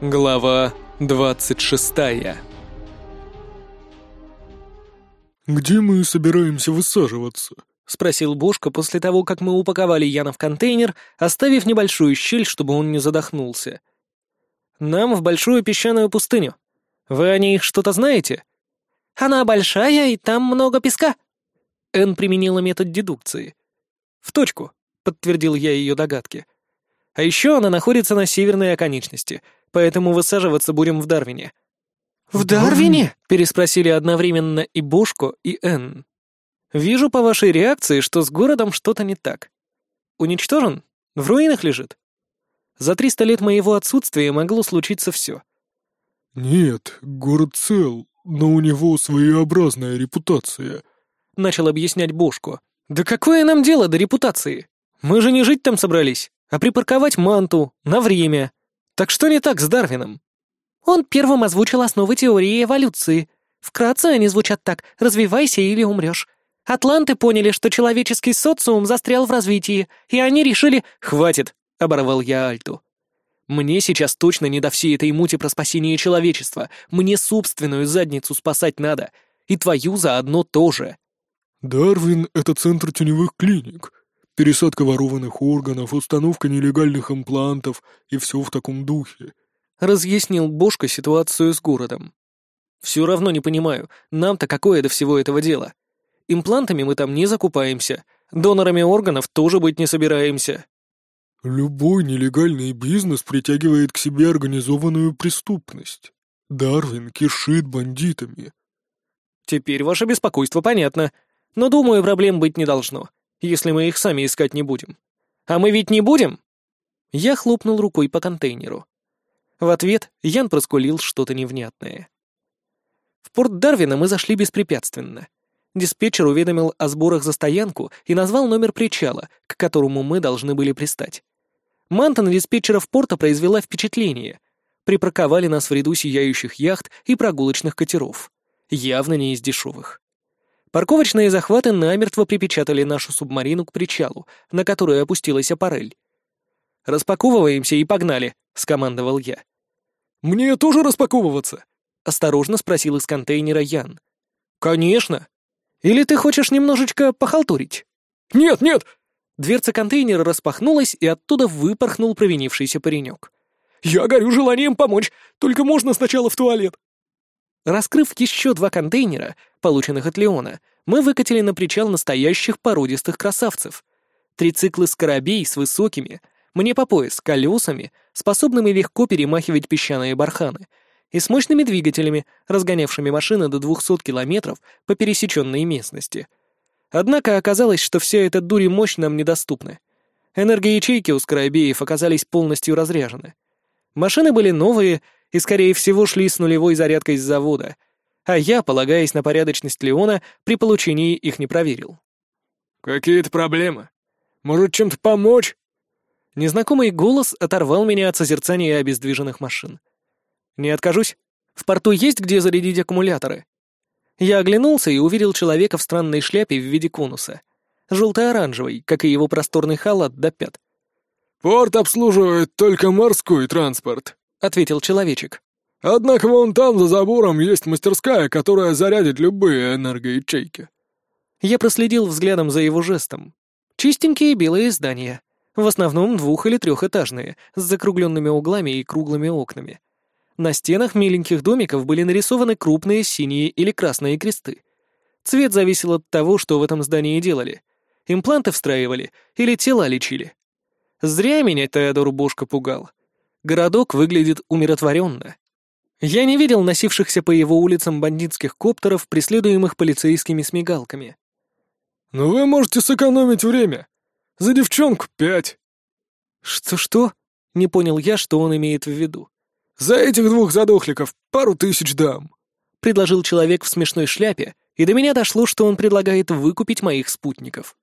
Глава двадцать шестая «Где мы собираемся высаживаться?» — спросил Бошка после того, как мы упаковали Яна в контейнер, оставив небольшую щель, чтобы он не задохнулся. «Нам в большую песчаную пустыню. Вы о ней что-то знаете?» «Она большая, и там много песка». Энн применила метод дедукции. «В точку», — подтвердил я ее догадки. «А еще она находится на северной оконечности, поэтому высаживаться будем в Дарвине». «В Дарвине?» — переспросили одновременно и Бошко, и Энн. «Вижу по вашей реакции, что с городом что-то не так. Уничтожен? В руинах лежит? За триста лет моего отсутствия могло случиться все. «Нет, город цел, но у него своеобразная репутация», — начал объяснять Бошко. «Да какое нам дело до репутации? Мы же не жить там собрались, а припарковать манту на время. Так что не так с Дарвином?» Он первым озвучил основы теории эволюции. Вкратце они звучат так «развивайся или умрешь». Атланты поняли, что человеческий социум застрял в развитии, и они решили «Хватит», — оборвал я Альту. «Мне сейчас точно не до всей этой мути про спасение человечества. Мне собственную задницу спасать надо. И твою заодно тоже». «Дарвин — это центр теневых клиник. Пересадка ворованных органов, установка нелегальных имплантов и все в таком духе», — разъяснил Бошко ситуацию с городом. «Все равно не понимаю, нам-то какое до всего этого дело? Имплантами мы там не закупаемся, донорами органов тоже быть не собираемся». «Любой нелегальный бизнес притягивает к себе организованную преступность. Дарвин кишит бандитами». «Теперь ваше беспокойство понятно, но, думаю, проблем быть не должно, если мы их сами искать не будем. А мы ведь не будем?» Я хлопнул рукой по контейнеру. В ответ Ян проскулил что-то невнятное. В порт Дарвина мы зашли беспрепятственно — Диспетчер уведомил о сборах за стоянку и назвал номер причала, к которому мы должны были пристать. Манта на диспетчеров порта произвела впечатление. Припарковали нас в ряду сияющих яхт и прогулочных катеров. Явно не из дешевых. Парковочные захваты намертво припечатали нашу субмарину к причалу, на которую опустилась аппарель. «Распаковываемся и погнали», — скомандовал я. «Мне тоже распаковываться?» — осторожно спросил из контейнера Ян. «Конечно», или ты хочешь немножечко похалтурить?» «Нет, нет!» Дверца контейнера распахнулась, и оттуда выпорхнул провинившийся паренек. «Я горю желанием помочь, только можно сначала в туалет». Раскрыв еще два контейнера, полученных от Леона, мы выкатили на причал настоящих породистых красавцев. Трициклы скоробей с высокими, мне по пояс, колесами, способными легко перемахивать песчаные барханы — и с мощными двигателями, разгонявшими машины до 200 километров по пересеченной местности. Однако оказалось, что вся эта дурь и мощь нам недоступны. Энергоячейки у Скрайбеев оказались полностью разряжены. Машины были новые и, скорее всего, шли с нулевой зарядкой с завода, а я, полагаясь на порядочность Леона, при получении их не проверил. «Какие-то проблемы? Может, чем-то помочь?» Незнакомый голос оторвал меня от созерцания обездвиженных машин. «Не откажусь. В порту есть где зарядить аккумуляторы?» Я оглянулся и увидел человека в странной шляпе в виде конуса. Желто-оранжевый, как и его просторный халат до пят. «Порт обслуживает только морской транспорт», — ответил человечек. «Однако вон там, за забором, есть мастерская, которая зарядит любые энергоячейки». Я проследил взглядом за его жестом. Чистенькие белые здания. В основном двух- или трехэтажные, с закругленными углами и круглыми окнами. На стенах миленьких домиков были нарисованы крупные синие или красные кресты. Цвет зависел от того, что в этом здании делали. Импланты встраивали или тела лечили. Зря меня Теодор Бошко пугал. Городок выглядит умиротворенно. Я не видел носившихся по его улицам бандитских коптеров, преследуемых полицейскими с мигалками. «Но вы можете сэкономить время. За девчонку пять». «Что-что?» — не понял я, что он имеет в виду. «За этих двух задохликов пару тысяч дам», — предложил человек в смешной шляпе, и до меня дошло, что он предлагает выкупить моих спутников.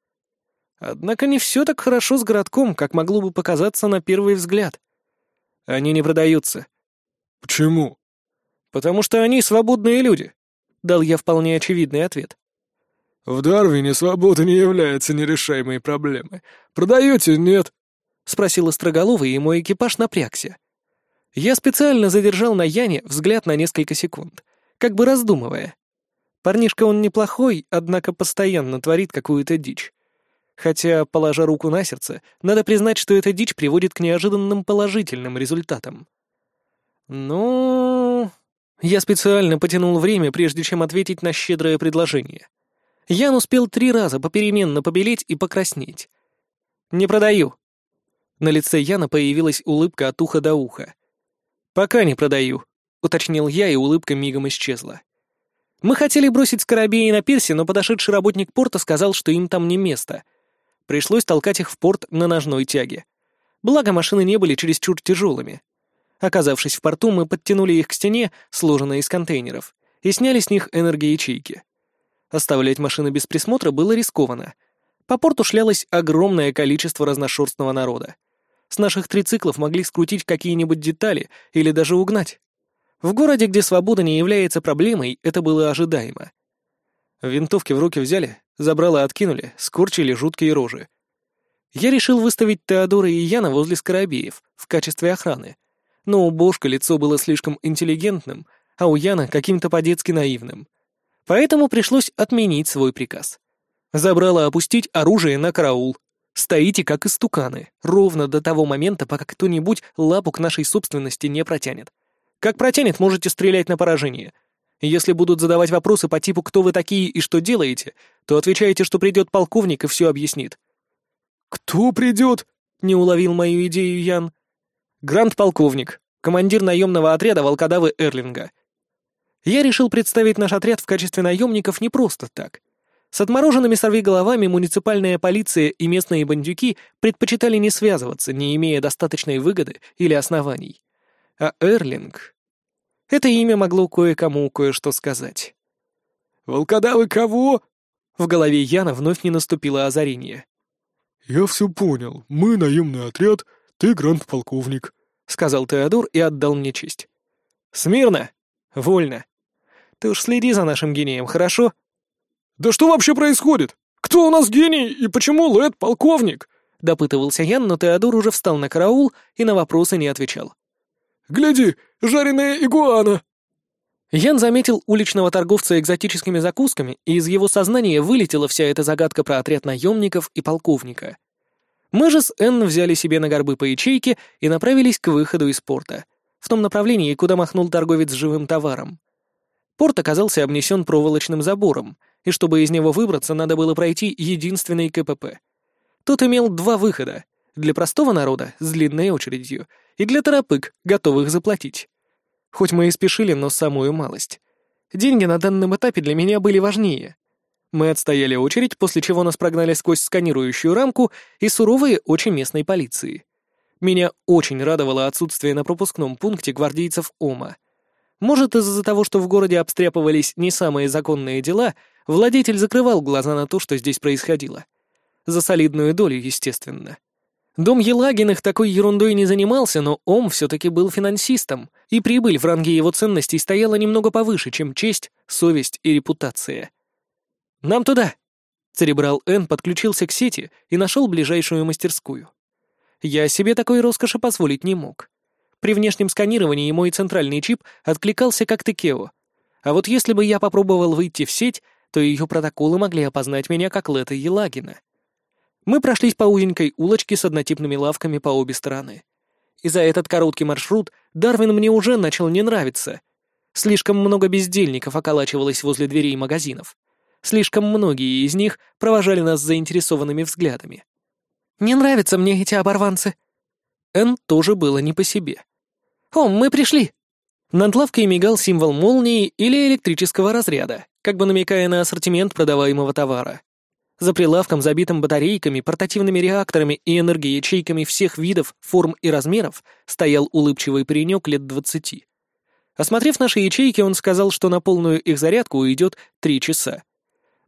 Однако не все так хорошо с городком, как могло бы показаться на первый взгляд. Они не продаются. «Почему?» «Потому что они свободные люди», — дал я вполне очевидный ответ. «В Дарвине свобода не является нерешаемой проблемой. Продаете, нет?» — спросил Остроголовый, и мой экипаж напрягся. Я специально задержал на Яне взгляд на несколько секунд, как бы раздумывая. Парнишка он неплохой, однако постоянно творит какую-то дичь. Хотя, положа руку на сердце, надо признать, что эта дичь приводит к неожиданным положительным результатам. Ну... Я специально потянул время, прежде чем ответить на щедрое предложение. Ян успел три раза попеременно побелеть и покраснеть. «Не продаю». На лице Яна появилась улыбка от уха до уха. «Пока не продаю», — уточнил я, и улыбка мигом исчезла. Мы хотели бросить скоробеи на пирсе, но подошедший работник порта сказал, что им там не место. Пришлось толкать их в порт на ножной тяге. Благо, машины не были чересчур тяжелыми. Оказавшись в порту, мы подтянули их к стене, сложенной из контейнеров, и сняли с них энергоячейки. Оставлять машины без присмотра было рискованно. По порту шлялось огромное количество разношерстного народа. С наших трициклов могли скрутить какие-нибудь детали или даже угнать. В городе, где свобода не является проблемой, это было ожидаемо. Винтовки в руки взяли, забрало откинули, скорчили жуткие рожи. Я решил выставить Теодора и Яна возле Скоробеев в качестве охраны. Но у Бошка лицо было слишком интеллигентным, а у Яна каким-то по-детски наивным. Поэтому пришлось отменить свой приказ. Забрало опустить оружие на караул. Стоите как истуканы, ровно до того момента, пока кто-нибудь лапу к нашей собственности не протянет. Как протянет, можете стрелять на поражение. Если будут задавать вопросы по типу «Кто вы такие и что делаете?», то отвечаете, что придет полковник и все объяснит. «Кто придет?» — не уловил мою идею Ян. «Гранд-полковник, командир наемного отряда волкодавы Эрлинга». Я решил представить наш отряд в качестве наемников не просто так. С отмороженными сорвиголовами муниципальная полиция и местные бандюки предпочитали не связываться, не имея достаточной выгоды или оснований. А Эрлинг... Это имя могло кое-кому кое-что сказать. «Волкодавы кого?» В голове Яна вновь не наступило озарение. «Я все понял. Мы наемный отряд, ты гранд-полковник», — сказал Теодор и отдал мне честь. «Смирно! Вольно! Ты уж следи за нашим гением, хорошо?» «Да что вообще происходит? Кто у нас гений и почему Лэд полковник?» — допытывался Ян, но Теодор уже встал на караул и на вопросы не отвечал. Гляди, жареная игуана!» Ян заметил уличного торговца экзотическими закусками, и из его сознания вылетела вся эта загадка про отряд наемников и полковника. Мы же с Энн взяли себе на горбы по ячейке и направились к выходу из порта, в том направлении, куда махнул торговец живым товаром. Порт оказался обнесен проволочным забором, и чтобы из него выбраться, надо было пройти единственный КПП. Тот имел два выхода — для простого народа с длинной очередью — и для торопык, готовых заплатить. Хоть мы и спешили, но самую малость. Деньги на данном этапе для меня были важнее. Мы отстояли очередь, после чего нас прогнали сквозь сканирующую рамку и суровые очи местной полиции. Меня очень радовало отсутствие на пропускном пункте гвардейцев ОМА. Может, из-за того, что в городе обстряпывались не самые законные дела, владетель закрывал глаза на то, что здесь происходило. За солидную долю, естественно. Дом Елагиных такой ерундой не занимался, но Ом все-таки был финансистом, и прибыль в ранге его ценностей стояла немного повыше, чем честь, совесть и репутация. «Нам туда!» Церебрал Н подключился к сети и нашел ближайшую мастерскую. Я себе такой роскоши позволить не мог. При внешнем сканировании мой центральный чип откликался как Текео. А вот если бы я попробовал выйти в сеть, то ее протоколы могли опознать меня как Лета Елагина. Мы прошлись по узенькой улочке с однотипными лавками по обе стороны. И за этот короткий маршрут Дарвин мне уже начал не нравиться. Слишком много бездельников околачивалось возле дверей магазинов. Слишком многие из них провожали нас заинтересованными взглядами. «Не нравятся мне эти оборванцы». Эн тоже было не по себе. «О, мы пришли!» Над лавкой мигал символ молнии или электрического разряда, как бы намекая на ассортимент продаваемого товара. За прилавком, забитым батарейками, портативными реакторами и энергоячейками всех видов, форм и размеров, стоял улыбчивый паренек лет двадцати. Осмотрев наши ячейки, он сказал, что на полную их зарядку уйдет три часа.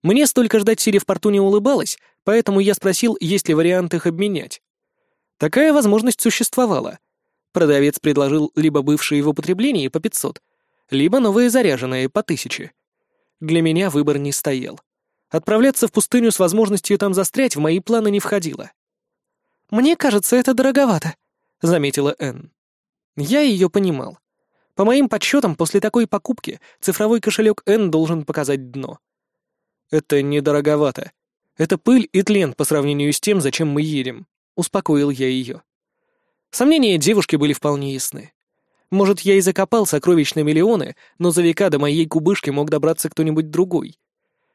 Мне столько ждать Сири в порту не улыбалось, поэтому я спросил, есть ли вариант их обменять. Такая возможность существовала. Продавец предложил либо бывшие в употреблении по 500, либо новые заряженные по 1000. Для меня выбор не стоял. Отправляться в пустыню с возможностью там застрять в мои планы не входило. «Мне кажется, это дороговато», — заметила Энн. Я ее понимал. По моим подсчетам, после такой покупки цифровой кошелек N должен показать дно. Это недороговато. Это пыль и тлен по сравнению с тем, зачем мы едем. Успокоил я ее. Сомнения девушки были вполне ясны. Может, я и закопал сокровищ на миллионы, но за века до моей кубышки мог добраться кто-нибудь другой.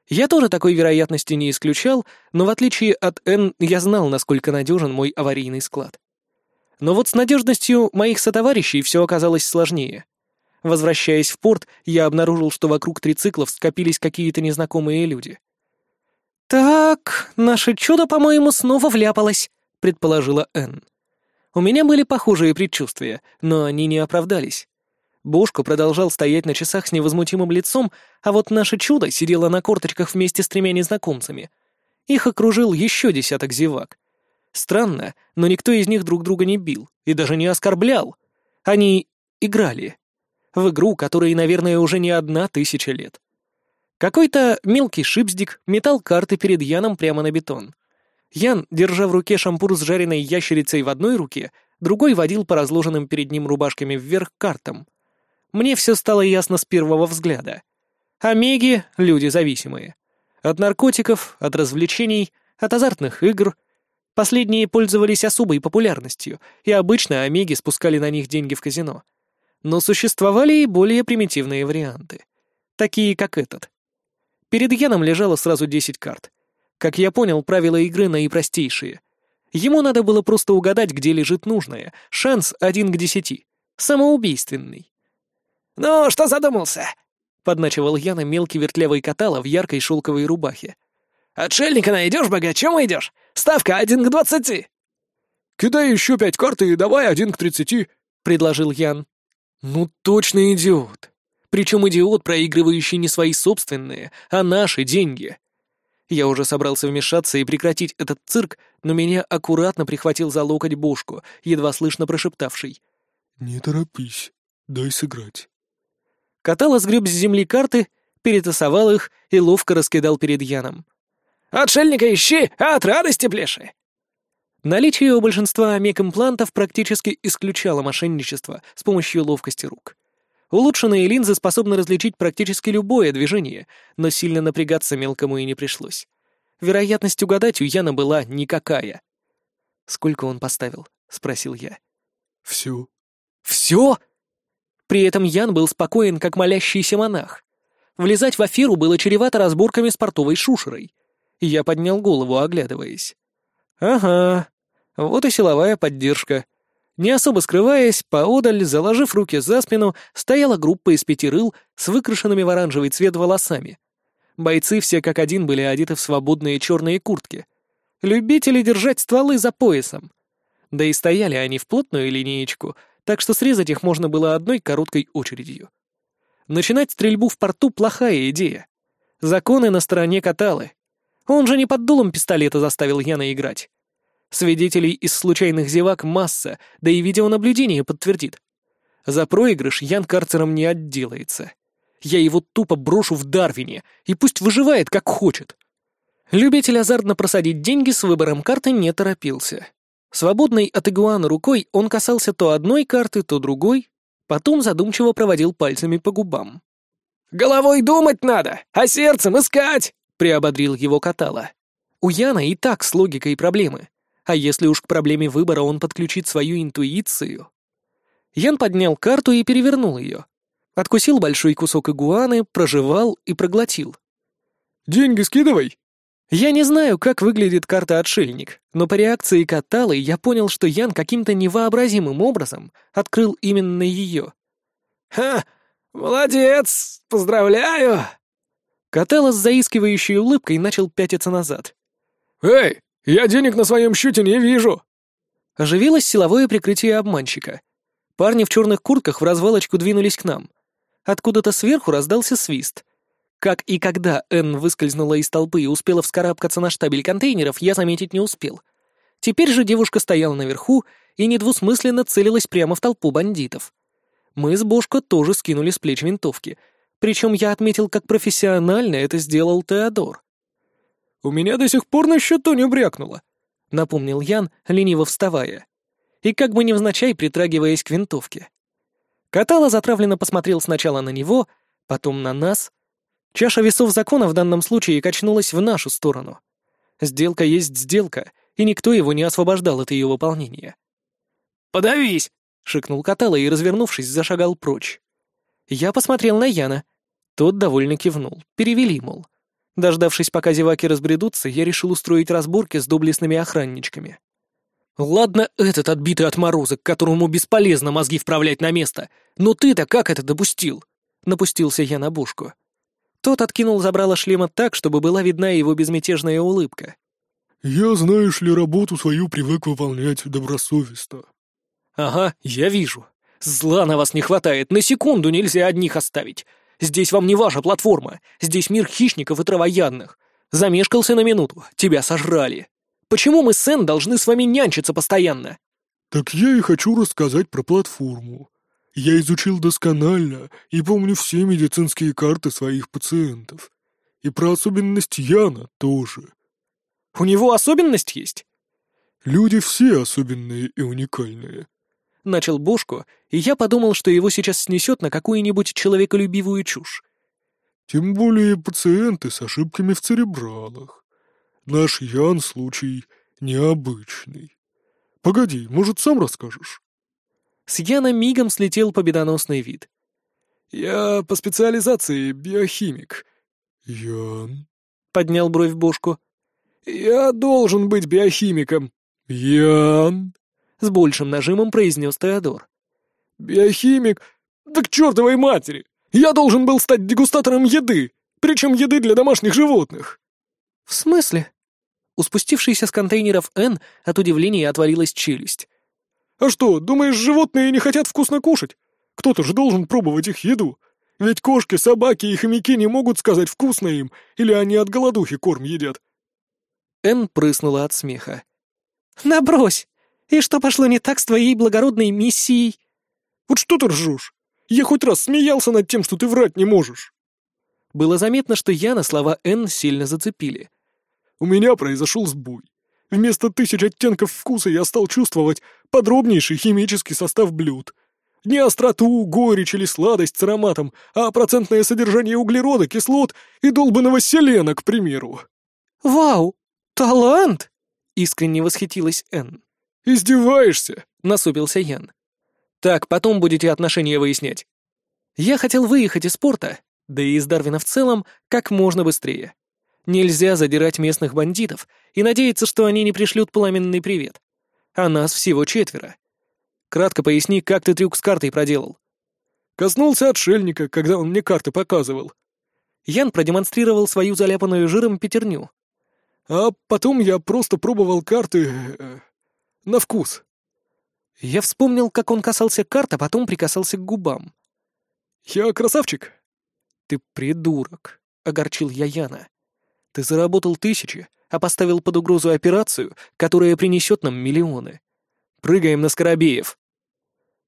Я тоже такой вероятности не исключал, но в отличие от Н, я знал, насколько надежен мой аварийный склад. Но вот с надежностью моих сотоварищей все оказалось сложнее. Возвращаясь в порт, я обнаружил, что вокруг трициклов скопились какие-то незнакомые люди. «Так, наше чудо, по-моему, снова вляпалось», — предположила Энн. У меня были похожие предчувствия, но они не оправдались. Бушко продолжал стоять на часах с невозмутимым лицом, а вот наше чудо сидело на корточках вместе с тремя незнакомцами. Их окружил еще десяток зевак. Странно, но никто из них друг друга не бил и даже не оскорблял. Они играли в игру, которой, наверное, уже не одна тысяча лет. Какой-то мелкий шипздик метал карты перед Яном прямо на бетон. Ян, держа в руке шампур с жареной ящерицей в одной руке, другой водил по разложенным перед ним рубашками вверх картам. Мне все стало ясно с первого взгляда. Омеги — люди зависимые. От наркотиков, от развлечений, от азартных игр. Последние пользовались особой популярностью, и обычно омеги спускали на них деньги в казино. Но существовали и более примитивные варианты. Такие, как этот. Перед Яном лежало сразу 10 карт. Как я понял, правила игры наипростейшие. Ему надо было просто угадать, где лежит нужное. Шанс один к десяти. Самоубийственный. «Ну, что задумался?» — подначивал Яна мелкий вертлявый катала в яркой шелковой рубахе. «Отшельника найдешь, богачом идешь? Ставка один к двадцати!» «Кидай еще пять карт и давай один к тридцати», — предложил Ян. Ну точно идиот. Причем идиот, проигрывающий не свои собственные, а наши деньги. Я уже собрался вмешаться и прекратить этот цирк, но меня аккуратно прихватил за локоть Бошку, едва слышно прошептавший. «Не торопись, дай сыграть». Катала сгреб с земли карты, перетасовал их и ловко раскидал перед Яном. «Отшельника ищи, а от радости пляши!» Наличие у большинства омек-имплантов практически исключало мошенничество с помощью ловкости рук. Улучшенные линзы способны различить практически любое движение, но сильно напрягаться мелкому и не пришлось. Вероятность угадать у Яна была никакая. «Сколько он поставил?» — спросил я. «Все». «Все?» При этом Ян был спокоен, как молящийся монах. Влезать в аферу было чревато разборками с портовой шушерой. Я поднял голову, оглядываясь. «Ага, вот и силовая поддержка. Не особо скрываясь, поодаль, заложив руки за спину, стояла группа из пяти рыл с выкрашенными в оранжевый цвет волосами. Бойцы все как один были одеты в свободные черные куртки. Любители держать стволы за поясом. Да и стояли они в плотную линеечку, так что срезать их можно было одной короткой очередью. Начинать стрельбу в порту — плохая идея. Законы на стороне Каталы. Он же не под дулом пистолета заставил Яна играть. Свидетелей из случайных зевак масса, да и видеонаблюдение подтвердит. За проигрыш Ян карцером не отделается. Я его тупо брошу в Дарвине, и пусть выживает как хочет. Любитель азартно просадить деньги с выбором карты не торопился. Свободной от игуана рукой он касался то одной карты, то другой, потом задумчиво проводил пальцами по губам. «Головой думать надо, а сердцем искать!» — приободрил его Катала. У Яна и так с логикой проблемы. А если уж к проблеме выбора он подключит свою интуицию? Ян поднял карту и перевернул ее. Откусил большой кусок игуаны, прожевал и проглотил. «Деньги скидывай!» Я не знаю, как выглядит карта «Отшельник», но по реакции Каталы я понял, что Ян каким-то невообразимым образом открыл именно ее. «Ха! Молодец! Поздравляю!» Катала с заискивающей улыбкой начал пятиться назад. «Эй, «Я денег на своем счете не вижу!» Оживилось силовое прикрытие обманщика. Парни в черных куртках в развалочку двинулись к нам. Откуда-то сверху раздался свист. Как и когда Энн выскользнула из толпы и успела вскарабкаться на штабель контейнеров, я заметить не успел. Теперь же девушка стояла наверху и недвусмысленно целилась прямо в толпу бандитов. Мы с Бошко тоже скинули с плеч винтовки. Причем я отметил, как профессионально это сделал Теодор. «У меня до сих пор на счету не брякнуло», — напомнил Ян, лениво вставая. И как бы невзначай притрагиваясь к винтовке. Катала затравленно посмотрел сначала на него, потом на нас. Чаша весов закона в данном случае качнулась в нашу сторону. Сделка есть сделка, и никто его не освобождал от ее выполнения. «Подавись!» — шикнул Катала и, развернувшись, зашагал прочь. Я посмотрел на Яна. Тот довольно кивнул. Перевели, мол. Дождавшись, пока зеваки разбредутся, я решил устроить разборки с доблестными охранничками. Ладно, этот отбитый отморозок, которому бесполезно мозги вправлять на место. Но ты-то как это допустил? Напустился я на бушку. Тот откинул забрало шлема так, чтобы была видна его безмятежная улыбка. «Я, знаешь ли, работу свою привык выполнять добросовестно». «Ага, я вижу. Зла на вас не хватает, на секунду нельзя одних оставить. Здесь вам не ваша платформа, здесь мир хищников и травоядных. Замешкался на минуту, тебя сожрали». Почему мы с Эн должны с вами нянчиться постоянно?» «Так я и хочу рассказать про платформу. Я изучил досконально и помню все медицинские карты своих пациентов. И про особенность Яна тоже». «У него особенность есть?» «Люди все особенные и уникальные». Начал Бошко, и я подумал, что его сейчас снесет на какую-нибудь человеколюбивую чушь. «Тем более пациенты с ошибками в церебралах. Наш Ян случай необычный. Погоди, может, сам расскажешь?» С Яна мигом слетел победоносный вид. «Я по специализации биохимик». «Ян?» — поднял бровь Бошку. «Я должен быть биохимиком». «Ян?» — с большим нажимом произнес Теодор. «Биохимик? Да к чертовой матери! Я должен был стать дегустатором еды, причем еды для домашних животных!» «В смысле?» У спустившейся с контейнеров Н от удивления отвалилась челюсть. «А что, думаешь, животные не хотят вкусно кушать? Кто-то же должен пробовать их еду. Ведь кошки, собаки и хомяки не могут сказать, вкусно им, или они от голодухи корм едят». Н прыснула от смеха. «Набрось! И что пошло не так с твоей благородной миссией?» «Вот что ты ржешь? Я хоть раз смеялся над тем, что ты врать не можешь». Было заметно, что Яна слова Н сильно зацепили. У меня произошел сбой. Вместо тысяч оттенков вкуса я стал чувствовать подробнейший химический состав блюд. Не остроту, горечь или сладость с ароматом, а процентное содержание углерода, кислот и долбанного селена, к примеру. «Вау! Талант!» — искренне восхитилась Энн. «Издеваешься?» — насупился Ян. «Так, потом будете отношения выяснять. Я хотел выехать из порта, да и из Дарвина в целом, как можно быстрее. Нельзя задирать местных бандитов и надеяться, что они не пришлют пламенный привет. А нас всего четверо. Кратко поясни, как ты трюк с картой проделал. Коснулся отшельника, когда он мне карты показывал. Ян продемонстрировал свою заляпанную жиром пятерню. А потом я просто пробовал карты... Э, на вкус. Я вспомнил, как он касался карт, а потом прикасался к губам. «Я красавчик?» «Ты придурок», — огорчил я Яна. Ты заработал тысячи, а поставил под угрозу операцию, которая принесет нам миллионы. Прыгаем на Скоробеев.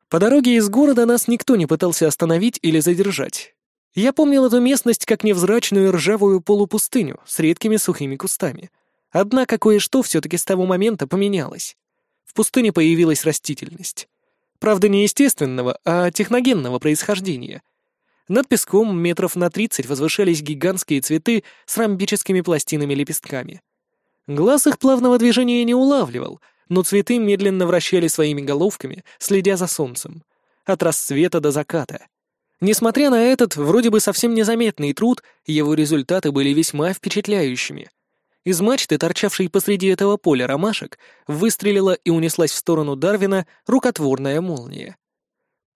По дороге из города нас никто не пытался остановить или задержать. Я помнил эту местность как невзрачную ржавую полупустыню с редкими сухими кустами. Однако кое-что все-таки с того момента поменялось. В пустыне появилась растительность. Правда, не естественного, а техногенного происхождения — над песком метров на тридцать возвышались гигантские цветы с ромбическими пластинами-лепестками. Глаз их плавного движения не улавливал, но цветы медленно вращали своими головками, следя за солнцем. От рассвета до заката. Несмотря на этот, вроде бы совсем незаметный труд, его результаты были весьма впечатляющими. Из мачты, торчавшей посреди этого поля ромашек, выстрелила и унеслась в сторону Дарвина рукотворная молния.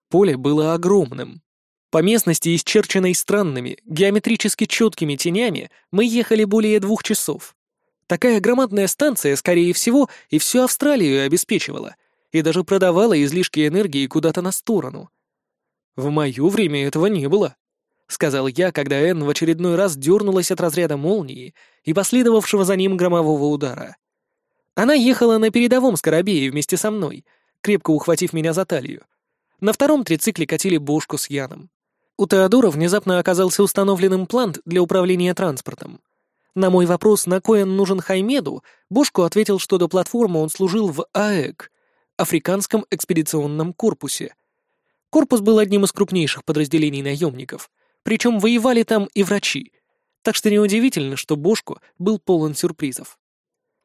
Поле было огромным. По местности, исчерченной странными, геометрически четкими тенями, мы ехали более двух часов. Такая громадная станция, скорее всего, и всю Австралию обеспечивала, и даже продавала излишки энергии куда-то на сторону. В мое время этого не было, — сказал я, когда Энн в очередной раз дернулась от разряда молнии и последовавшего за ним громового удара. Она ехала на передовом скоробее вместе со мной, крепко ухватив меня за талию. На втором трицикле катили бошку с Яном. У Теодора внезапно оказался установлен имплант для управления транспортом. На мой вопрос, на кой он нужен Хаймеду, Бошко ответил, что до платформы он служил в АЭК, Африканском экспедиционном корпусе. Корпус был одним из крупнейших подразделений наемников, причем воевали там и врачи, так что неудивительно, что Бошку был полон сюрпризов.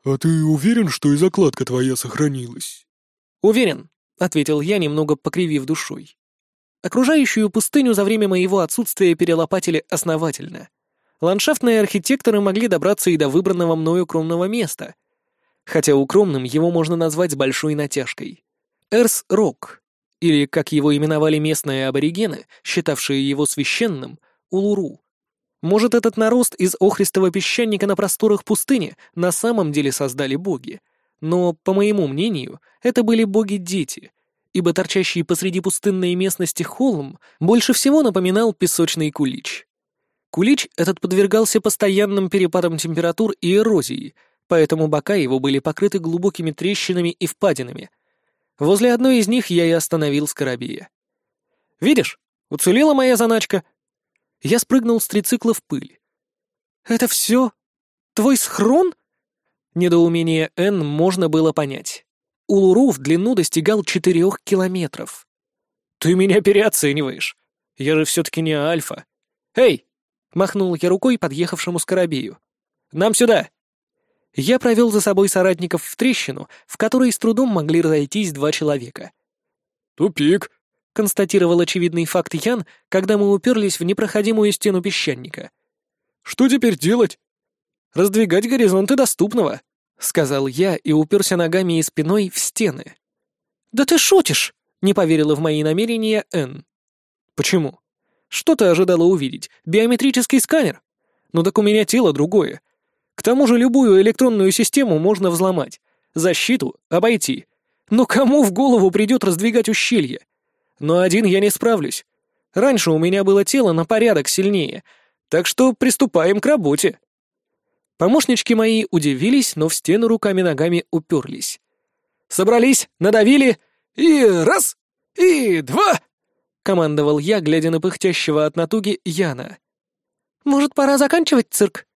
«А ты уверен, что и закладка твоя сохранилась?» «Уверен», — ответил я, немного покривив душой. Окружающую пустыню за время моего отсутствия перелопатили основательно. Ландшафтные архитекторы могли добраться и до выбранного мною укромного места. Хотя укромным его можно назвать с большой натяжкой. Эрс-Рок, или, как его именовали местные аборигены, считавшие его священным, Улуру. Может, этот нарост из охристого песчаника на просторах пустыни на самом деле создали боги. Но, по моему мнению, это были боги-дети, ибо торчащий посреди пустынной местности холм больше всего напоминал песочный кулич. Кулич этот подвергался постоянным перепадам температур и эрозии, поэтому бока его были покрыты глубокими трещинами и впадинами. Возле одной из них я и остановил скоробея. «Видишь, уцелела моя заначка!» Я спрыгнул с трицикла в пыль. «Это все? Твой схрон?» Недоумение Н можно было понять. Улуру в длину достигал четырех километров. «Ты меня переоцениваешь. Я же все-таки не Альфа. Эй!» — махнул я рукой подъехавшему скоробею. «Нам сюда!» Я провел за собой соратников в трещину, в которой с трудом могли разойтись два человека. «Тупик», — констатировал очевидный факт Ян, когда мы уперлись в непроходимую стену песчаника. «Что теперь делать?» «Раздвигать горизонты доступного», — сказал я и уперся ногами и спиной в стены. «Да ты шутишь!» — не поверила в мои намерения Энн. «Почему? Что ты ожидала увидеть? Биометрический сканер? Ну так у меня тело другое. К тому же любую электронную систему можно взломать, защиту обойти. Но кому в голову придет раздвигать ущелье? Но один я не справлюсь. Раньше у меня было тело на порядок сильнее, так что приступаем к работе». Помощнички мои удивились, но в стену руками-ногами уперлись. «Собрались, надавили, и раз, и два!» — командовал я, глядя на пыхтящего от натуги Яна. «Может, пора заканчивать цирк?»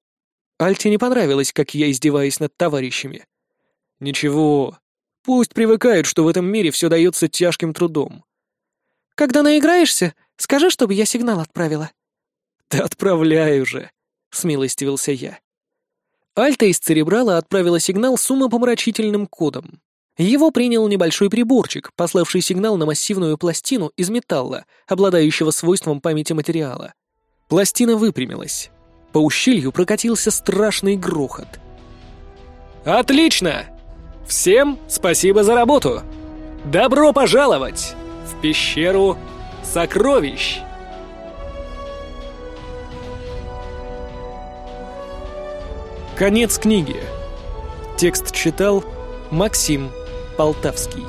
Альте не понравилось, как я издеваюсь над товарищами. «Ничего, пусть привыкают, что в этом мире все дается тяжким трудом». «Когда наиграешься, скажи, чтобы я сигнал отправила». «Да отправляю же», — смилостивился я. Альта из Церебрала отправила сигнал с умопомрачительным кодом. Его принял небольшой приборчик, пославший сигнал на массивную пластину из металла, обладающего свойством памяти материала. Пластина выпрямилась. По ущелью прокатился страшный грохот. «Отлично! Всем спасибо за работу! Добро пожаловать в пещеру сокровищ!» Конец книги. Текст читал Максим Полтавский.